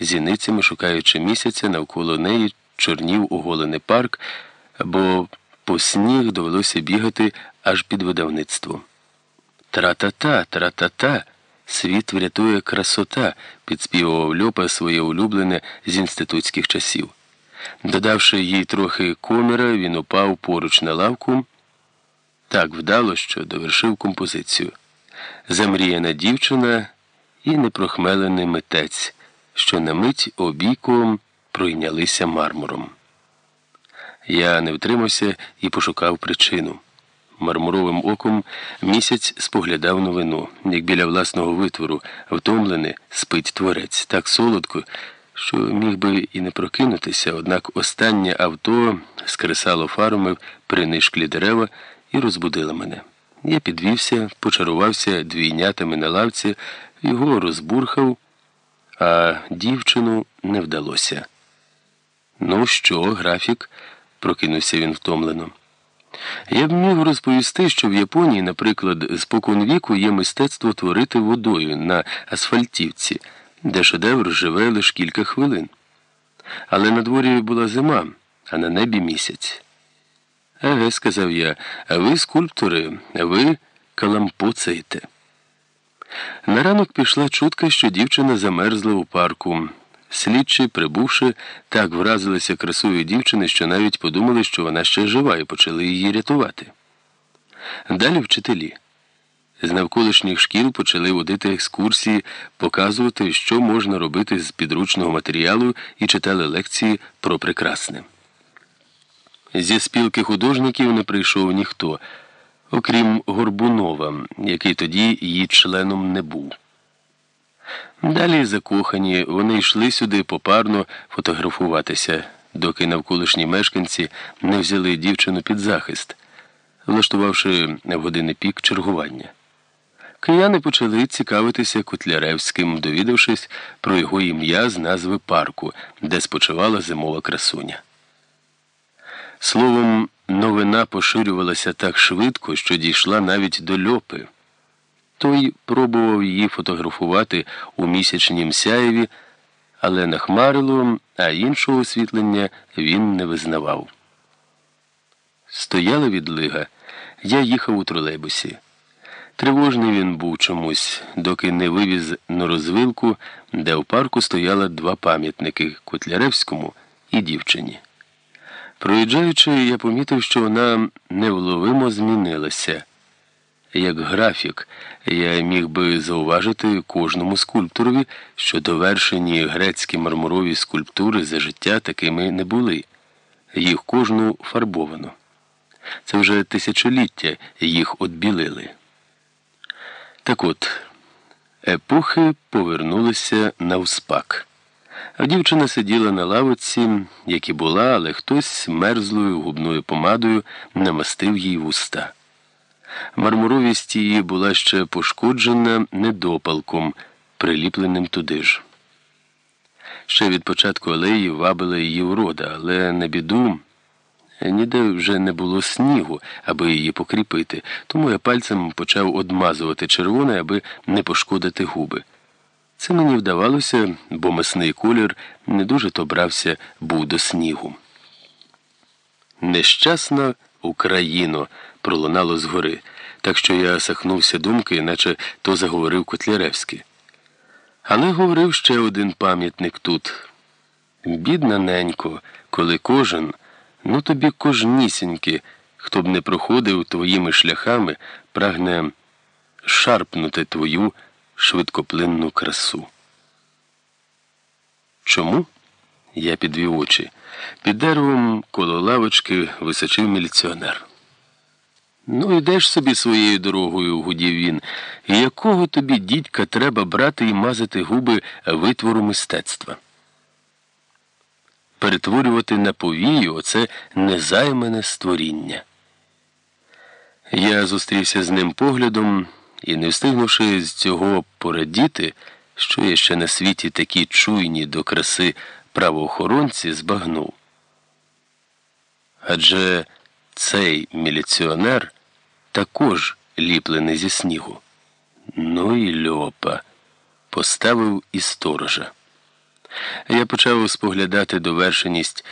зіницями шукаючи місяця, навколо неї чорнів оголений парк, бо по сніг довелося бігати аж під видавництво. Тра-та-та, тра-та-та, світ врятує красота, підспівував Льопа своє улюблене з інститутських часів. Додавши їй трохи коміра, він упав поруч на лавку. Так вдало, що довершив композицію. Замріяна дівчина і непрохмелений митець, що на мить обійком пройнялися мармуром. Я не втримався і пошукав причину. Мармуровим оком місяць споглядав новину, як біля власного витвору, втомлений, спить творець, так солодко, що міг би і не прокинутися, однак останнє авто скресало фарами при нишклі дерева і розбудило мене. Я підвівся, почарувався двійнятами на лавці, його розбурхав, а дівчину не вдалося. Ну що, графік? прокинувся він втомлено. Я б міг розповісти, що в Японії, наприклад, спокон віку є мистецтво творити водою на асфальтівці, де шедевр живе лише кілька хвилин. Але на дворі була зима, а на небі місяць. Еге, сказав я, ви скульптори, ви калампуцаєте. На ранок пішла чутка, що дівчина замерзла у парку. Слідчі, прибувши, так вразилися красою дівчини, що навіть подумали, що вона ще жива, і почали її рятувати. Далі вчителі. З навколишніх шкіл почали водити екскурсії, показувати, що можна робити з підручного матеріалу, і читали лекції про прекрасне. Зі спілки художників не прийшов ніхто, окрім Горбунова, який тоді її членом не був. Далі закохані, вони йшли сюди попарно фотографуватися, доки навколишні мешканці не взяли дівчину під захист, влаштувавши в години пік чергування. Кияни почали цікавитися Котляревським, довідавшись про його ім'я з назви парку, де спочивала зимова красуня. Словом, новина поширювалася так швидко, що дійшла навіть до льопи. Той пробував її фотографувати у місячнім сяєві, але нахмарило, а іншого освітлення він не визнавав. Стояла відлига, я їхав у тролейбусі. Тривожний він був чомусь, доки не вивіз на розвилку, де в парку стояли два пам'ятники Котляревському і дівчині. Проїжджаючи, я помітив, що вона невловимо змінилася. Як графік, я міг би зауважити кожному скульпторові, що довершені грецькі мармурові скульптури за життя такими не були, їх кожну фарбовано. Це вже тисячоліття їх отбілили. Так от, епохи повернулися навспак. А дівчина сиділа на лавиці, як і була, але хтось мерзлою губною помадою намастив їй вуста. Мармуровість її була ще пошкоджена недопалком, приліпленим туди ж. Ще від початку алеї вабила її урода, але на біду ніде вже не було снігу, аби її покріпити, тому я пальцем почав одмазувати червоне, аби не пошкодити губи. Це мені вдавалося, бо масний колір не дуже то брався був до снігу. Нещасна Україно, пролунало згори, так що я сахнувся думки, наче то заговорив Котляревський. Але говорив ще один пам'ятник тут. Бідна ненько, коли кожен, ну тобі кожнісіньки, хто б не проходив твоїми шляхами, прагне шарпнути твою швидкоплинну красу. Чому? Я підвів очі. Під деревом коло лавочки височив міліціонер. Ну, йдеш собі своєю дорогою, гудів він. І якого тобі дідька треба брати і мазати губи витвору мистецтва? Перетворювати на повію оце незаймане створіння. Я зустрівся з ним поглядом і, не встигнувши з цього порадіти, що є ще на світі такі чуйні до краси правоохоронці, збагнув. Адже цей міліціонер також ліплений зі снігу. Ну і льопа поставив і сторожа. Я почав споглядати довершеність